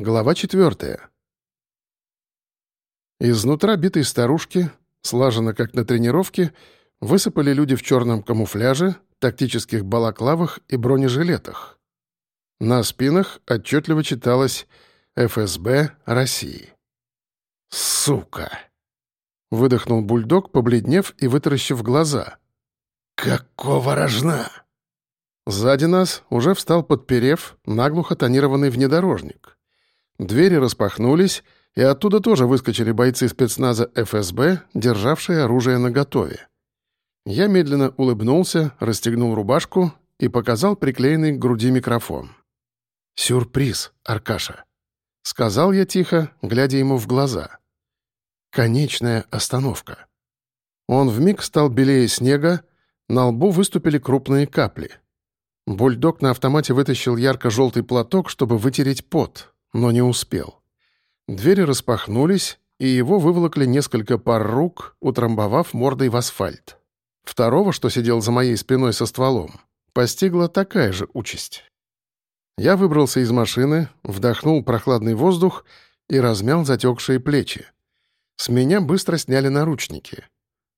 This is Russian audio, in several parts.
Глава четвертая. Изнутра битой старушки, слаженно как на тренировке, высыпали люди в черном камуфляже, тактических балаклавах и бронежилетах. На спинах отчетливо читалось «ФСБ России». «Сука!» — выдохнул бульдог, побледнев и вытаращив глаза. «Какого рожна?» Сзади нас уже встал, подперев, наглухо тонированный внедорожник. Двери распахнулись, и оттуда тоже выскочили бойцы спецназа ФСБ, державшие оружие наготове. Я медленно улыбнулся, расстегнул рубашку и показал приклеенный к груди микрофон. «Сюрприз, Аркаша», — сказал я тихо, глядя ему в глаза. «Конечная остановка». Он вмиг стал белее снега, на лбу выступили крупные капли. Бульдог на автомате вытащил ярко-желтый платок, чтобы вытереть пот, но не успел. Двери распахнулись, и его выволокли несколько пар рук, утрамбовав мордой в асфальт. Второго, что сидел за моей спиной со стволом, постигла такая же участь. Я выбрался из машины, вдохнул прохладный воздух и размял затекшие плечи. С меня быстро сняли наручники.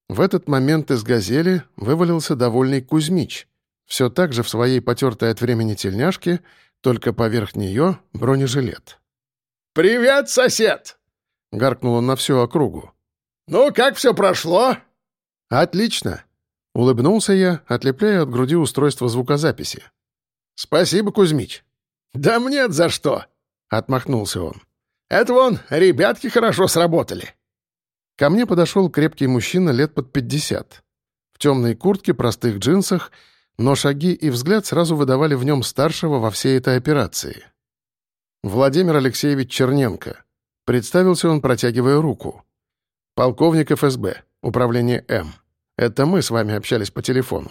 В этот момент из «Газели» вывалился довольный Кузьмич, все так же в своей потертой от времени тельняшке только поверх нее бронежилет. «Привет, сосед!» — гаркнул он на всю округу. «Ну, как все прошло?» «Отлично!» — улыбнулся я, отлепляя от груди устройство звукозаписи. «Спасибо, Кузьмич». «Да мне за что!» — отмахнулся он. «Это вон, ребятки хорошо сработали». Ко мне подошел крепкий мужчина лет под пятьдесят. В темной куртке, простых джинсах — но шаги и взгляд сразу выдавали в нем старшего во всей этой операции. Владимир Алексеевич Черненко. Представился он, протягивая руку. «Полковник ФСБ, управление М. Это мы с вами общались по телефону.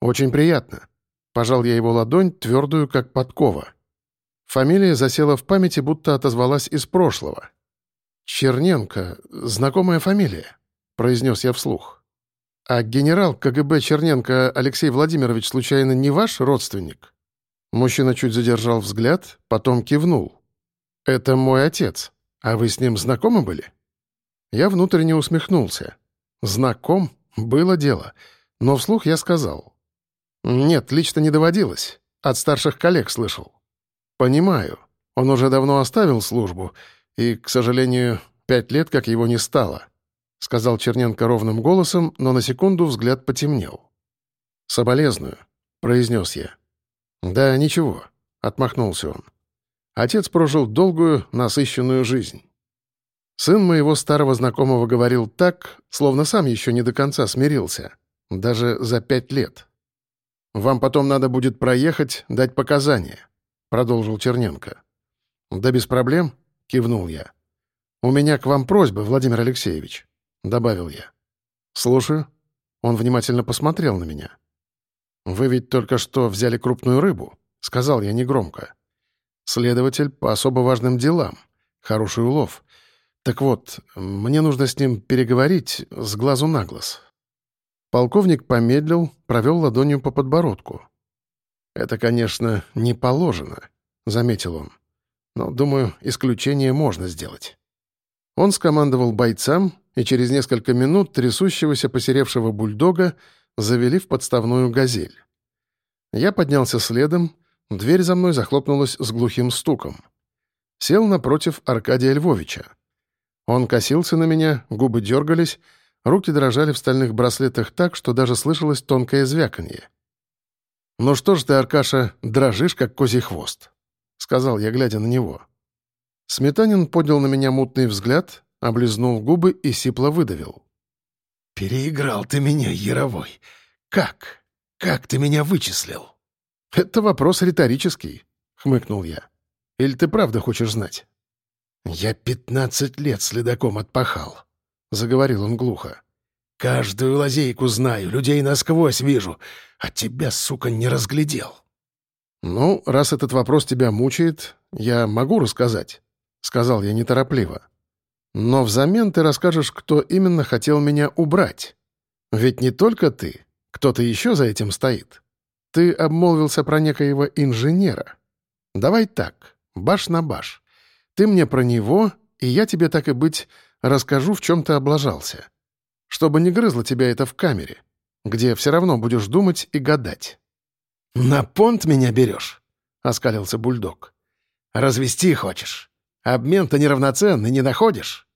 Очень приятно». Пожал я его ладонь, твердую, как подкова. Фамилия засела в памяти, будто отозвалась из прошлого. «Черненко. Знакомая фамилия», — произнес я вслух. «А генерал КГБ Черненко Алексей Владимирович случайно не ваш родственник?» Мужчина чуть задержал взгляд, потом кивнул. «Это мой отец. А вы с ним знакомы были?» Я внутренне усмехнулся. «Знаком? Было дело. Но вслух я сказал. Нет, лично не доводилось. От старших коллег слышал. Понимаю. Он уже давно оставил службу, и, к сожалению, пять лет как его не стало. — сказал Черненко ровным голосом, но на секунду взгляд потемнел. «Соболезную», — произнес я. «Да, ничего», — отмахнулся он. Отец прожил долгую, насыщенную жизнь. Сын моего старого знакомого говорил так, словно сам еще не до конца смирился, даже за пять лет. «Вам потом надо будет проехать, дать показания», — продолжил Черненко. «Да без проблем», — кивнул я. «У меня к вам просьба, Владимир Алексеевич». — добавил я. «Слушаю». Он внимательно посмотрел на меня. «Вы ведь только что взяли крупную рыбу», — сказал я негромко. «Следователь по особо важным делам. Хороший улов. Так вот, мне нужно с ним переговорить с глазу на глаз». Полковник помедлил, провел ладонью по подбородку. «Это, конечно, не положено», — заметил он. «Но, думаю, исключение можно сделать». Он скомандовал бойцам, и через несколько минут трясущегося посеревшего бульдога завели в подставную газель. Я поднялся следом, дверь за мной захлопнулась с глухим стуком. Сел напротив Аркадия Львовича. Он косился на меня, губы дергались, руки дрожали в стальных браслетах так, что даже слышалось тонкое звяканье. «Ну что ж ты, Аркаша, дрожишь, как козий хвост», — сказал я, глядя на него. Сметанин поднял на меня мутный взгляд, облизнул губы и сипло выдавил. «Переиграл ты меня, Яровой. Как? Как ты меня вычислил?» «Это вопрос риторический», — хмыкнул я. «Или ты правда хочешь знать?» «Я пятнадцать лет следаком отпахал», — заговорил он глухо. «Каждую лазейку знаю, людей насквозь вижу, а тебя, сука, не разглядел». «Ну, раз этот вопрос тебя мучает, я могу рассказать», — сказал я неторопливо. Но взамен ты расскажешь, кто именно хотел меня убрать. Ведь не только ты, кто-то еще за этим стоит. Ты обмолвился про некоего инженера. Давай так, баш на баш. Ты мне про него, и я тебе, так и быть, расскажу, в чем ты облажался. Чтобы не грызло тебя это в камере, где все равно будешь думать и гадать». «На понт меня берешь?» — оскалился бульдог. «Развести хочешь? Обмен-то неравноценный, не находишь?»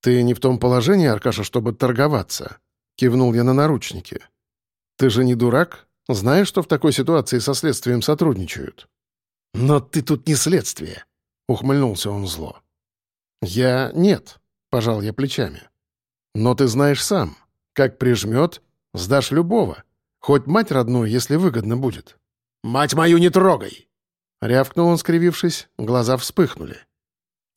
«Ты не в том положении, Аркаша, чтобы торговаться», — кивнул я на наручники. «Ты же не дурак? Знаешь, что в такой ситуации со следствием сотрудничают?» «Но ты тут не следствие», — ухмыльнулся он зло. «Я нет», — пожал я плечами. «Но ты знаешь сам, как прижмет, сдашь любого, хоть мать родную, если выгодно будет». «Мать мою не трогай!» Рявкнул он, скривившись, глаза вспыхнули.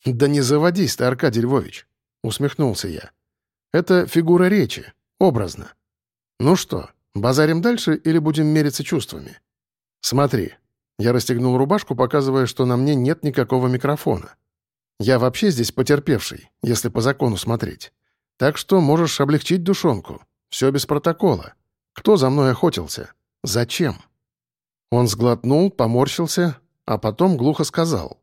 «Да не заводись ты, Аркадий Львович», — усмехнулся я. «Это фигура речи, образно. Ну что, базарим дальше или будем мериться чувствами? Смотри». Я расстегнул рубашку, показывая, что на мне нет никакого микрофона. Я вообще здесь потерпевший, если по закону смотреть. Так что можешь облегчить душонку. Все без протокола. Кто за мной охотился? Зачем?» Он сглотнул, поморщился, а потом глухо сказал.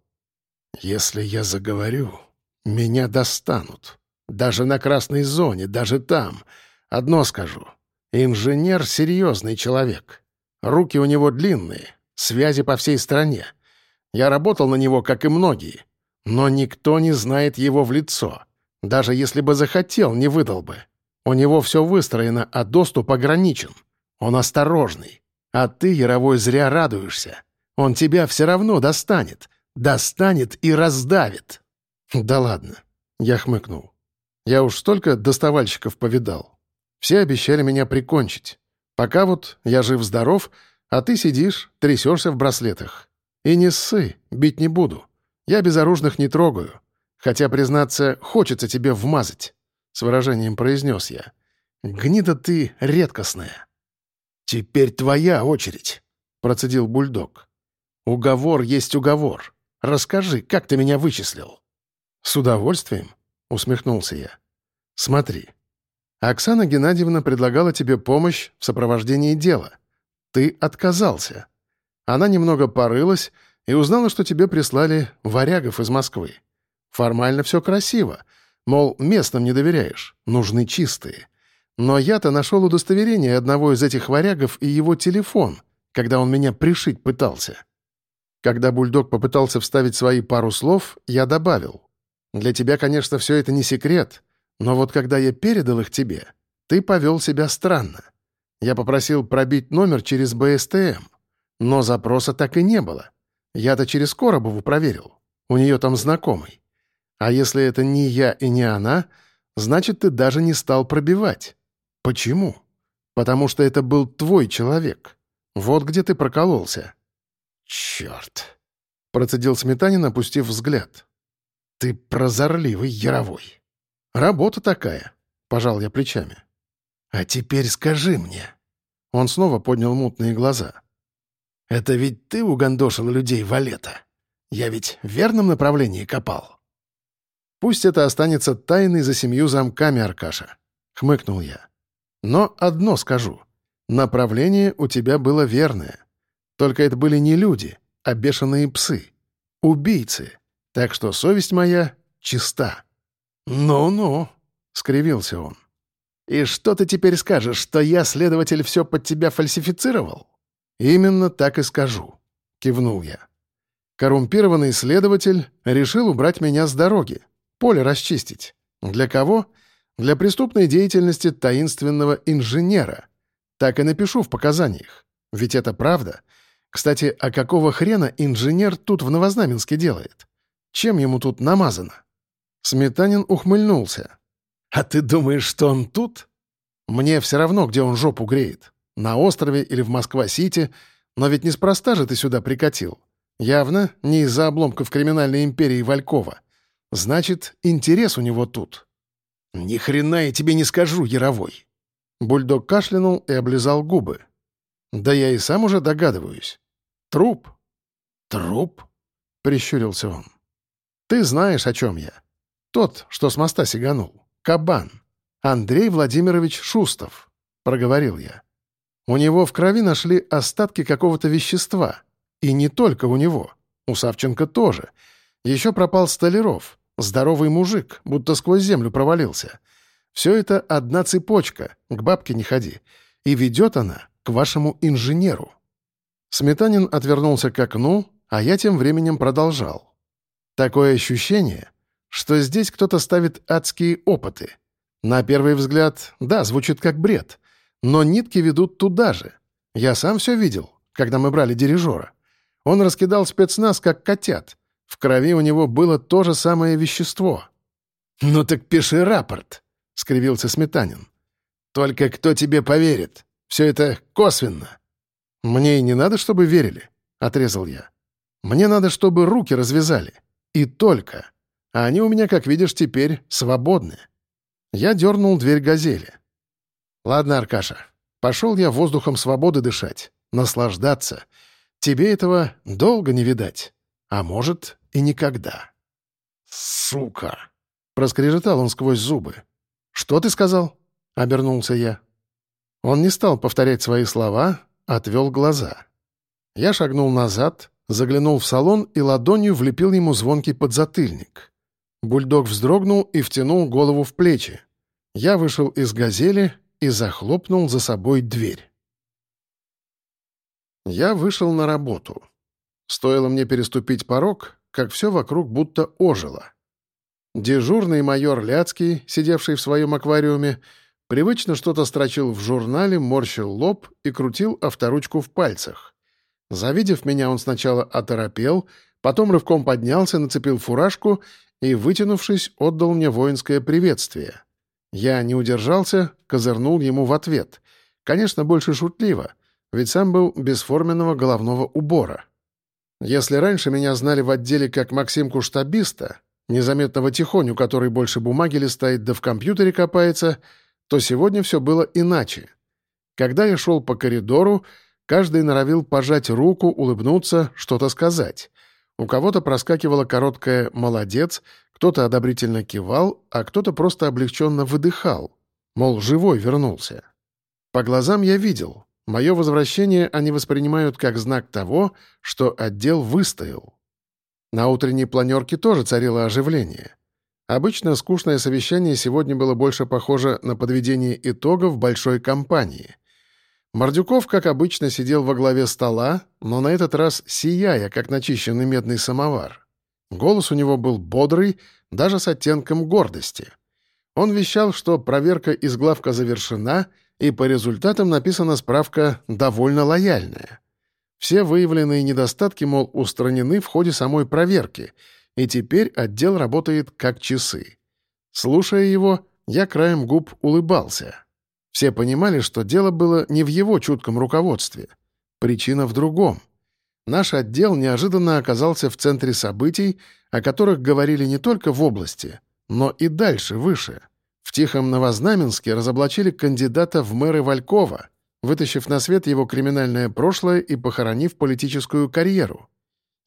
«Если я заговорю, меня достанут. Даже на красной зоне, даже там. Одно скажу. Инженер — серьезный человек. Руки у него длинные, связи по всей стране. Я работал на него, как и многие. Но никто не знает его в лицо. Даже если бы захотел, не выдал бы. У него все выстроено, а доступ ограничен. Он осторожный. А ты, Яровой, зря радуешься. Он тебя все равно достанет. Достанет и раздавит. Да ладно. Я хмыкнул. Я уж столько доставальщиков повидал. Все обещали меня прикончить. Пока вот я жив-здоров, а ты сидишь, трясешься в браслетах. И не ссы, бить не буду. Я безоружных не трогаю. Хотя, признаться, хочется тебе вмазать», — с выражением произнес я. «Гнида ты редкостная». «Теперь твоя очередь», — процедил бульдог. «Уговор есть уговор. Расскажи, как ты меня вычислил?» «С удовольствием», — усмехнулся я. «Смотри. Оксана Геннадьевна предлагала тебе помощь в сопровождении дела. Ты отказался. Она немного порылась и узнала, что тебе прислали варягов из Москвы. Формально все красиво. Мол, местным не доверяешь, нужны чистые. Но я-то нашел удостоверение одного из этих варягов и его телефон, когда он меня пришить пытался. Когда бульдог попытался вставить свои пару слов, я добавил. «Для тебя, конечно, все это не секрет, но вот когда я передал их тебе, ты повел себя странно. Я попросил пробить номер через БСТМ, но запроса так и не было. Я-то через Коробову проверил. У нее там знакомый. А если это не я и не она, значит, ты даже не стал пробивать. Почему? Потому что это был твой человек. Вот где ты прокололся. Черт! Процедил Сметанин, опустив взгляд. Ты прозорливый, яровой. Работа такая, пожал я плечами. А теперь скажи мне. Он снова поднял мутные глаза. Это ведь ты угандошил людей Валета? Я ведь в верном направлении копал. Пусть это останется тайной за семью замками, Аркаша», — хмыкнул я. «Но одно скажу. Направление у тебя было верное. Только это были не люди, а бешеные псы. Убийцы. Так что совесть моя чиста». «Ну-ну», — скривился он. «И что ты теперь скажешь, что я, следователь, все под тебя фальсифицировал?» «Именно так и скажу», — кивнул я. Коррумпированный следователь решил убрать меня с дороги, Поле расчистить. Для кого? Для преступной деятельности таинственного инженера. Так и напишу в показаниях. Ведь это правда. Кстати, а какого хрена инженер тут в Новознаменске делает? Чем ему тут намазано? Сметанин ухмыльнулся. «А ты думаешь, что он тут?» «Мне все равно, где он жопу греет. На острове или в Москва-Сити. Но ведь неспроста же ты сюда прикатил. Явно не из-за обломков криминальной империи Валькова. Значит, интерес у него тут. Ни хрена я тебе не скажу, Яровой. Бульдог кашлянул и облизал губы. Да я и сам уже догадываюсь. Труп. Труп? Прищурился он. Ты знаешь, о чем я. Тот, что с моста сиганул. Кабан. Андрей Владимирович Шустов. Проговорил я. У него в крови нашли остатки какого-то вещества. И не только у него. У Савченко тоже. Еще пропал Столяров, здоровый мужик, будто сквозь землю провалился. Все это одна цепочка, к бабке не ходи. И ведет она к вашему инженеру. Сметанин отвернулся к окну, а я тем временем продолжал. Такое ощущение, что здесь кто-то ставит адские опыты. На первый взгляд, да, звучит как бред, но нитки ведут туда же. Я сам все видел, когда мы брали дирижера. Он раскидал спецназ, как котят. В крови у него было то же самое вещество. «Ну так пиши рапорт», — скривился Сметанин. «Только кто тебе поверит? Все это косвенно». «Мне и не надо, чтобы верили», — отрезал я. «Мне надо, чтобы руки развязали. И только. А они у меня, как видишь, теперь свободны». Я дернул дверь «Газели». «Ладно, Аркаша, пошел я воздухом свободы дышать, наслаждаться. Тебе этого долго не видать, а может и никогда». «Сука!» — проскрежетал он сквозь зубы. «Что ты сказал?» — обернулся я. Он не стал повторять свои слова, отвел глаза. Я шагнул назад, заглянул в салон и ладонью влепил ему звонкий подзатыльник. Бульдог вздрогнул и втянул голову в плечи. Я вышел из «Газели» и захлопнул за собой дверь. Я вышел на работу. Стоило мне переступить порог, как все вокруг будто ожило. Дежурный майор Ляцкий, сидевший в своем аквариуме, Привычно что-то строчил в журнале, морщил лоб и крутил авторучку в пальцах. Завидев меня, он сначала оторопел, потом рывком поднялся, нацепил фуражку и, вытянувшись, отдал мне воинское приветствие. Я не удержался, козырнул ему в ответ. Конечно, больше шутливо, ведь сам был без форменного головного убора. Если раньше меня знали в отделе как Максимку штабиста, незаметного тихоню, который больше бумаги листает да в компьютере копается — то сегодня все было иначе. Когда я шел по коридору, каждый норовил пожать руку, улыбнуться, что-то сказать. У кого-то проскакивала короткая «молодец», кто-то одобрительно кивал, а кто-то просто облегченно выдыхал. Мол, живой вернулся. По глазам я видел. Мое возвращение они воспринимают как знак того, что отдел выстоял. На утренней планерке тоже царило оживление. Обычно скучное совещание сегодня было больше похоже на подведение итогов большой кампании. Мордюков, как обычно, сидел во главе стола, но на этот раз сияя, как начищенный медный самовар. Голос у него был бодрый, даже с оттенком гордости. Он вещал, что проверка из главка завершена, и по результатам написана справка «довольно лояльная». Все выявленные недостатки, мол, устранены в ходе самой проверки — и теперь отдел работает как часы. Слушая его, я краем губ улыбался. Все понимали, что дело было не в его чутком руководстве. Причина в другом. Наш отдел неожиданно оказался в центре событий, о которых говорили не только в области, но и дальше, выше. В Тихом Новознаменске разоблачили кандидата в мэры Валькова, вытащив на свет его криминальное прошлое и похоронив политическую карьеру.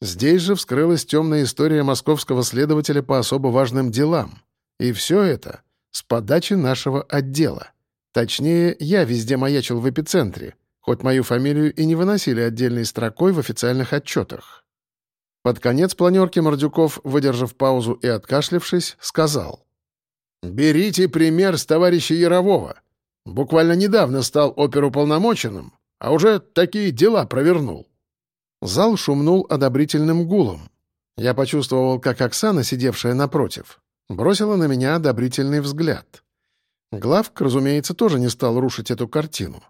Здесь же вскрылась темная история московского следователя по особо важным делам. И все это с подачи нашего отдела. Точнее, я везде маячил в эпицентре, хоть мою фамилию и не выносили отдельной строкой в официальных отчетах. Под конец планерки Мордюков, выдержав паузу и откашлившись, сказал. «Берите пример с товарища Ярового. Буквально недавно стал оперуполномоченным, а уже такие дела провернул. Зал шумнул одобрительным гулом. Я почувствовал, как Оксана, сидевшая напротив, бросила на меня одобрительный взгляд. Главк, разумеется, тоже не стал рушить эту картину.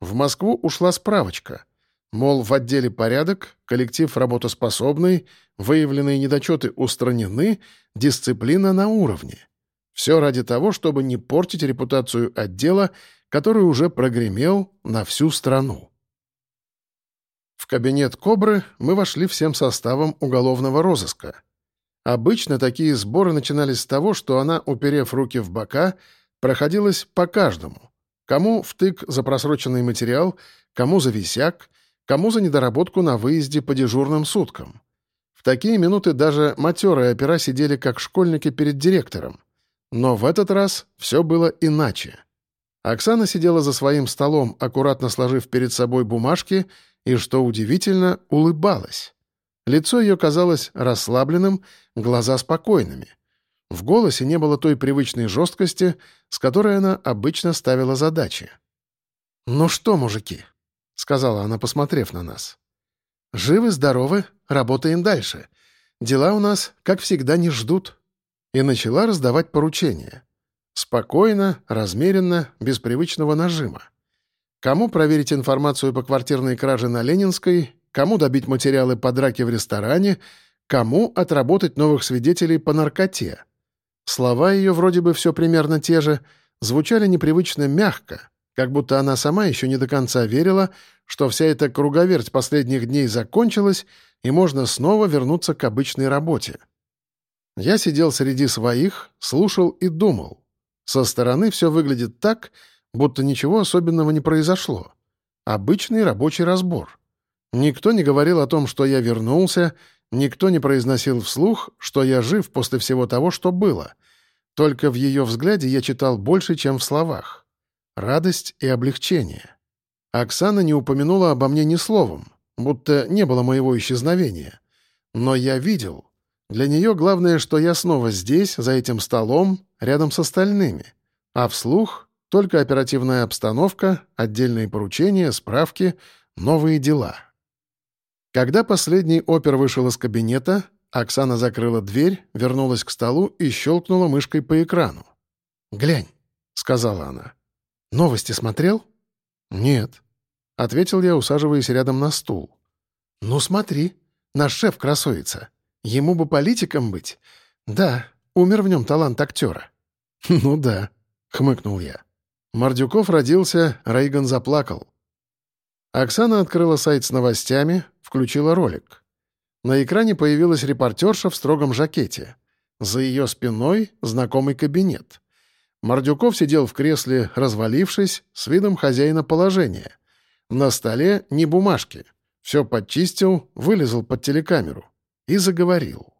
В Москву ушла справочка. Мол, в отделе порядок, коллектив работоспособный, выявленные недочеты устранены, дисциплина на уровне. Все ради того, чтобы не портить репутацию отдела, который уже прогремел на всю страну. В кабинет «Кобры» мы вошли всем составом уголовного розыска. Обычно такие сборы начинались с того, что она, уперев руки в бока, проходилась по каждому. Кому втык за просроченный материал, кому за висяк, кому за недоработку на выезде по дежурным суткам. В такие минуты даже матерые опера сидели как школьники перед директором. Но в этот раз все было иначе. Оксана сидела за своим столом, аккуратно сложив перед собой бумажки и, что удивительно, улыбалась. Лицо ее казалось расслабленным, глаза спокойными. В голосе не было той привычной жесткости, с которой она обычно ставила задачи. «Ну что, мужики?» — сказала она, посмотрев на нас. «Живы, здоровы, работаем дальше. Дела у нас, как всегда, не ждут». И начала раздавать поручения. Спокойно, размеренно, без привычного нажима. Кому проверить информацию по квартирной краже на Ленинской, кому добить материалы по драке в ресторане, кому отработать новых свидетелей по наркоте. Слова ее вроде бы все примерно те же, звучали непривычно мягко, как будто она сама еще не до конца верила, что вся эта круговерть последних дней закончилась, и можно снова вернуться к обычной работе. Я сидел среди своих, слушал и думал. Со стороны все выглядит так, будто ничего особенного не произошло. Обычный рабочий разбор. Никто не говорил о том, что я вернулся, никто не произносил вслух, что я жив после всего того, что было. Только в ее взгляде я читал больше, чем в словах. Радость и облегчение. Оксана не упомянула обо мне ни словом, будто не было моего исчезновения. Но я видел. Для нее главное, что я снова здесь, за этим столом, рядом с остальными. А вслух — только оперативная обстановка, отдельные поручения, справки, новые дела. Когда последний опер вышел из кабинета, Оксана закрыла дверь, вернулась к столу и щелкнула мышкой по экрану. «Глянь», — сказала она. «Новости смотрел?» «Нет», — ответил я, усаживаясь рядом на стул. «Ну смотри, наш шеф красуется. Ему бы политиком быть. Да, умер в нем талант актера». «Ну да», — хмыкнул я. Мордюков родился, Рейган заплакал. Оксана открыла сайт с новостями, включила ролик. На экране появилась репортерша в строгом жакете. За ее спиной знакомый кабинет. Мордюков сидел в кресле, развалившись, с видом хозяина положения. На столе ни бумажки. Все подчистил, вылезал под телекамеру. И заговорил.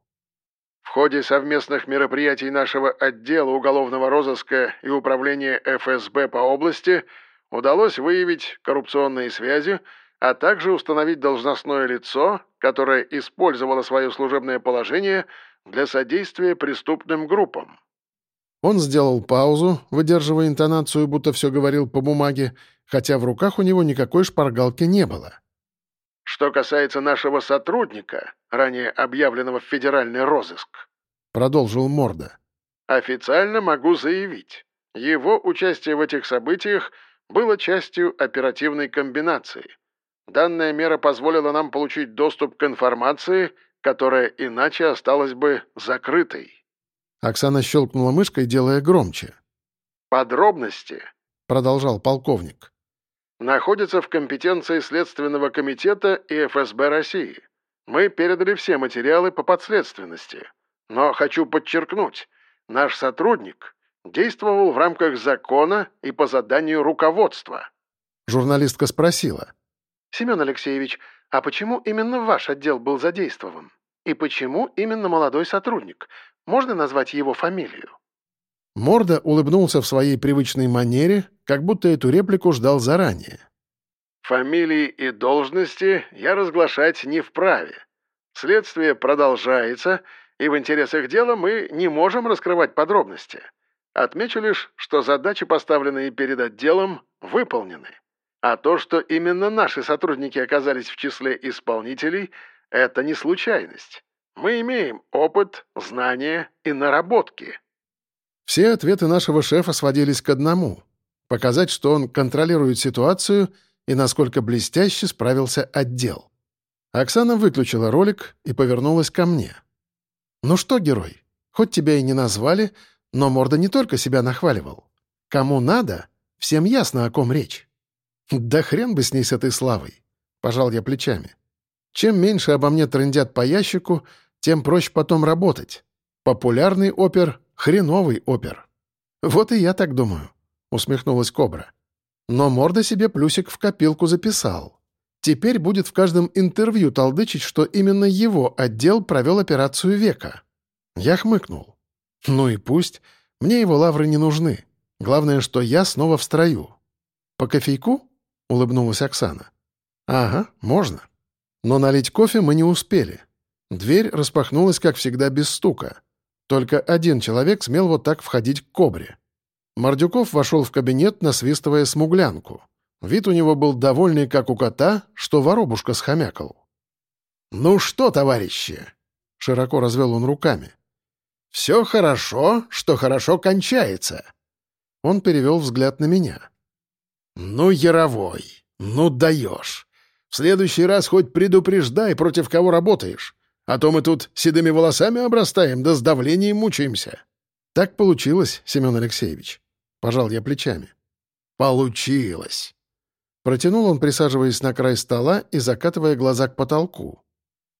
В ходе совместных мероприятий нашего отдела уголовного розыска и управления ФСБ по области удалось выявить коррупционные связи, а также установить должностное лицо, которое использовало свое служебное положение для содействия преступным группам. Он сделал паузу, выдерживая интонацию, будто все говорил по бумаге, хотя в руках у него никакой шпаргалки не было. «Что касается нашего сотрудника, ранее объявленного в федеральный розыск», — продолжил Морда, — «официально могу заявить, его участие в этих событиях было частью оперативной комбинации — Данная мера позволила нам получить доступ к информации, которая иначе осталась бы закрытой». Оксана щелкнула мышкой, делая громче. «Подробности», — продолжал полковник, — «находятся в компетенции Следственного комитета и ФСБ России. Мы передали все материалы по подследственности. Но хочу подчеркнуть, наш сотрудник действовал в рамках закона и по заданию руководства». Журналистка спросила. «Семен Алексеевич, а почему именно ваш отдел был задействован? И почему именно молодой сотрудник? Можно назвать его фамилию?» Морда улыбнулся в своей привычной манере, как будто эту реплику ждал заранее. «Фамилии и должности я разглашать не вправе. Следствие продолжается, и в интересах дела мы не можем раскрывать подробности. Отмечу лишь, что задачи, поставленные перед отделом, выполнены. А то, что именно наши сотрудники оказались в числе исполнителей, это не случайность. Мы имеем опыт, знания и наработки. Все ответы нашего шефа сводились к одному — показать, что он контролирует ситуацию и насколько блестяще справился отдел. Оксана выключила ролик и повернулась ко мне. «Ну что, герой, хоть тебя и не назвали, но Морда не только себя нахваливал. Кому надо, всем ясно, о ком речь». «Да хрен бы с ней с этой славой!» — пожал я плечами. «Чем меньше обо мне трындят по ящику, тем проще потом работать. Популярный опер — хреновый опер». «Вот и я так думаю», — усмехнулась Кобра. «Но морда себе плюсик в копилку записал. Теперь будет в каждом интервью толдычить, что именно его отдел провел операцию века». Я хмыкнул. «Ну и пусть. Мне его лавры не нужны. Главное, что я снова в строю. По кофейку?» — улыбнулась Оксана. «Ага, можно. Но налить кофе мы не успели. Дверь распахнулась, как всегда, без стука. Только один человек смел вот так входить к кобре. Мордюков вошел в кабинет, насвистывая смуглянку. Вид у него был довольный, как у кота, что воробушка схомякал. «Ну что, товарищи?» — широко развел он руками. «Все хорошо, что хорошо кончается». Он перевел взгляд на меня. «Ну, Яровой, ну даешь. В следующий раз хоть предупреждай, против кого работаешь. А то мы тут седыми волосами обрастаем, да с давлением мучаемся». «Так получилось, Семен Алексеевич». Пожал я плечами. «Получилось!» Протянул он, присаживаясь на край стола и закатывая глаза к потолку.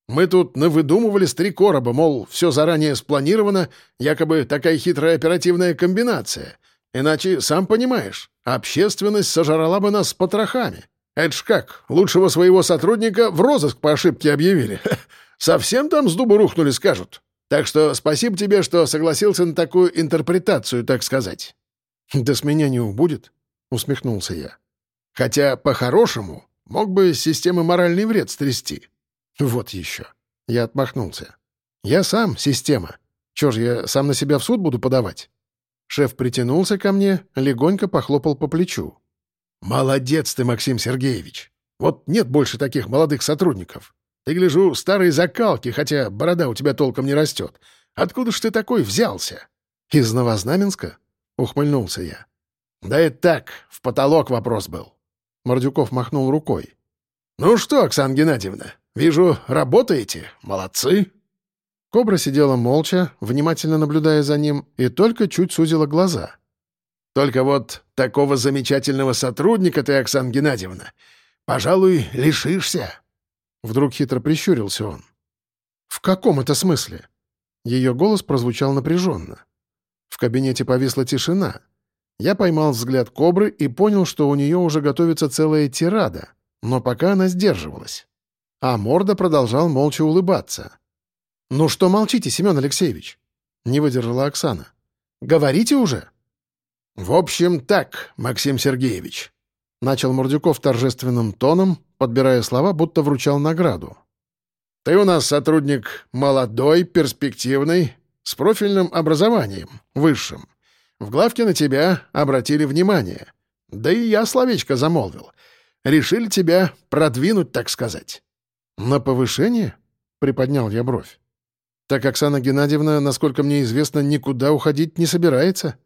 «Мы тут навыдумывали с три короба, мол, все заранее спланировано, якобы такая хитрая оперативная комбинация. Иначе, сам понимаешь, общественность сожрала бы нас с потрохами. Это ж как, лучшего своего сотрудника в розыск по ошибке объявили. Совсем там с дуба рухнули, скажут. Так что спасибо тебе, что согласился на такую интерпретацию, так сказать». «Да с меня не убудет», — усмехнулся я. «Хотя, по-хорошему, мог бы с системы моральный вред стрясти». «Вот еще». Я отмахнулся. «Я сам система. Чё ж, я сам на себя в суд буду подавать?» Шеф притянулся ко мне, легонько похлопал по плечу. «Молодец ты, Максим Сергеевич! Вот нет больше таких молодых сотрудников. Ты, гляжу, старые закалки, хотя борода у тебя толком не растет. Откуда ж ты такой взялся?» «Из Новознаменска?» — ухмыльнулся я. «Да это так, в потолок вопрос был». Мордюков махнул рукой. «Ну что, Оксана Геннадьевна, вижу, работаете. Молодцы». Кобра сидела молча, внимательно наблюдая за ним, и только чуть сузила глаза. «Только вот такого замечательного сотрудника ты, Оксана Геннадьевна, пожалуй, лишишься». Вдруг хитро прищурился он. «В каком это смысле?» Ее голос прозвучал напряженно. В кабинете повисла тишина. Я поймал взгляд кобры и понял, что у нее уже готовится целая тирада, но пока она сдерживалась. А Морда продолжал молча улыбаться. «Ну что молчите, Семен Алексеевич?» — не выдержала Оксана. «Говорите уже!» «В общем, так, Максим Сергеевич», — начал Мордюков торжественным тоном, подбирая слова, будто вручал награду. «Ты у нас сотрудник молодой, перспективный, с профильным образованием, высшим. В главке на тебя обратили внимание. Да и я словечко замолвил. Решили тебя продвинуть, так сказать». «На повышение?» — приподнял я бровь. «Так Оксана Геннадьевна, насколько мне известно, никуда уходить не собирается.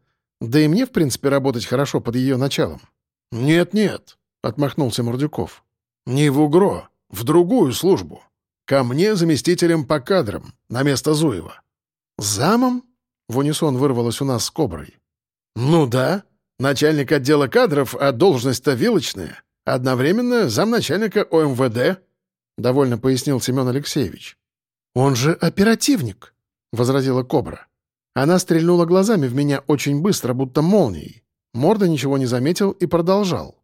Да и мне, в принципе, работать хорошо под ее началом». «Нет-нет», — отмахнулся Мордюков. «Не в УГРО, в другую службу. Ко мне заместителем по кадрам, на место Зуева». «Замом?» — в унисон вырвалось у нас с Коброй. «Ну да. Начальник отдела кадров, а должность-то вилочная. Одновременно замначальника ОМВД», — довольно пояснил Семен Алексеевич. «Он же оперативник», — возразила Кобра. Она стрельнула глазами в меня очень быстро, будто молнией. Морда ничего не заметил и продолжал.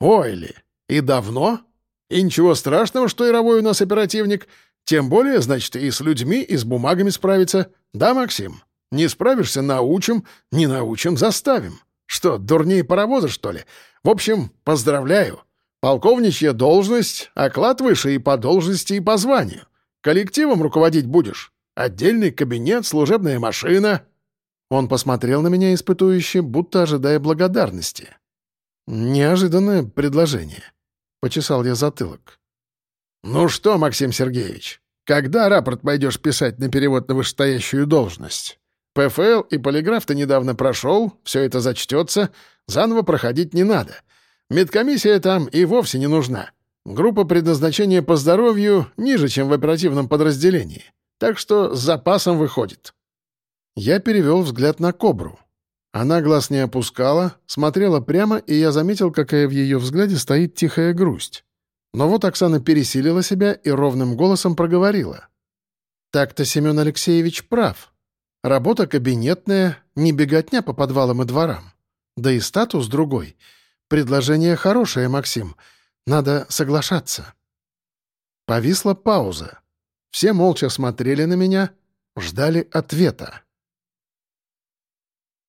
«Ой ли, и давно? И ничего страшного, что Яровой у нас оперативник. Тем более, значит, и с людьми, и с бумагами справиться. Да, Максим? Не справишься — научим, не научим — заставим. Что, дурнее паровоза, что ли? В общем, поздравляю. Полковничья должность, оклад выше и по должности, и по званию. Коллективом руководить будешь. Отдельный кабинет, служебная машина». Он посмотрел на меня испытующе, будто ожидая благодарности. «Неожиданное предложение», — почесал я затылок. «Ну что, Максим Сергеевич, когда рапорт пойдешь писать на перевод на вышестоящую должность? ПФЛ и полиграф ты недавно прошел, все это зачтется, заново проходить не надо. Медкомиссия там и вовсе не нужна. Группа предназначения по здоровью ниже, чем в оперативном подразделении. Так что с запасом выходит». Я перевел взгляд на Кобру. Она глаз не опускала, смотрела прямо, и я заметил, какая в ее взгляде стоит тихая грусть. Но вот Оксана пересилила себя и ровным голосом проговорила. «Так-то Семен Алексеевич прав. Работа кабинетная, не беготня по подвалам и дворам. Да и статус другой. Предложение хорошее, Максим. Надо соглашаться». Повисла пауза. Все молча смотрели на меня, ждали ответа.